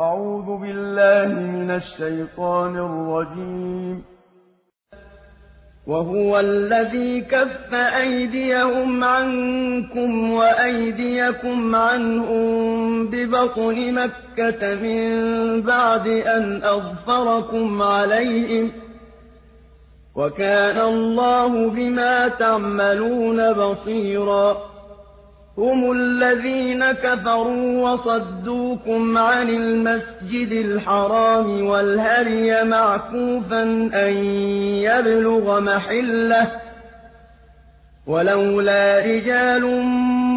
أعوذ بالله من الشيطان الرجيم. وهو الذي كف أيديهم عنكم وأيديكم عنهم ببطن مكة من بعد أن أظفركم عليهم. وكان الله بما تعملون بصيرا. هم الذين كفروا وصدوكم عن المسجد الحرام والهري معكوفا أن يبلغ محلة ولولا رجال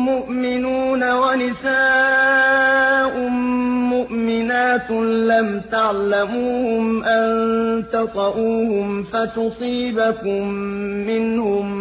مؤمنون ونساء مؤمنات لم تعلموهم أن تطئوهم فتصيبكم منهم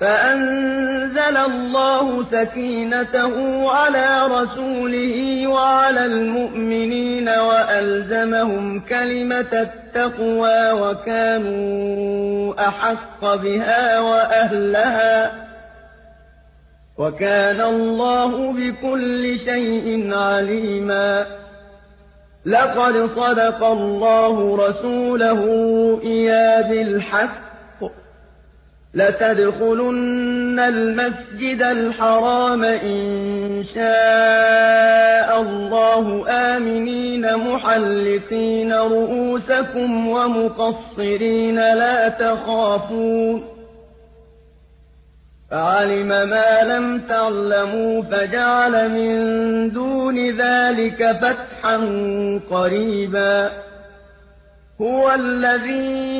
فأنزل الله سكينته على رسوله وعلى المؤمنين وألزمهم كلمة التقوى وكانوا أحق بها وأهلها وكان الله بكل شيء عليما لقد صدق الله رسوله إيا بالحق لتدخلن المسجد الحرام إن شاء الله آمنين محلقين رؤوسكم ومقصرين لا تخافون فعلم ما لم تعلموا فجعل من دون ذلك فتحا قريبا هو الذي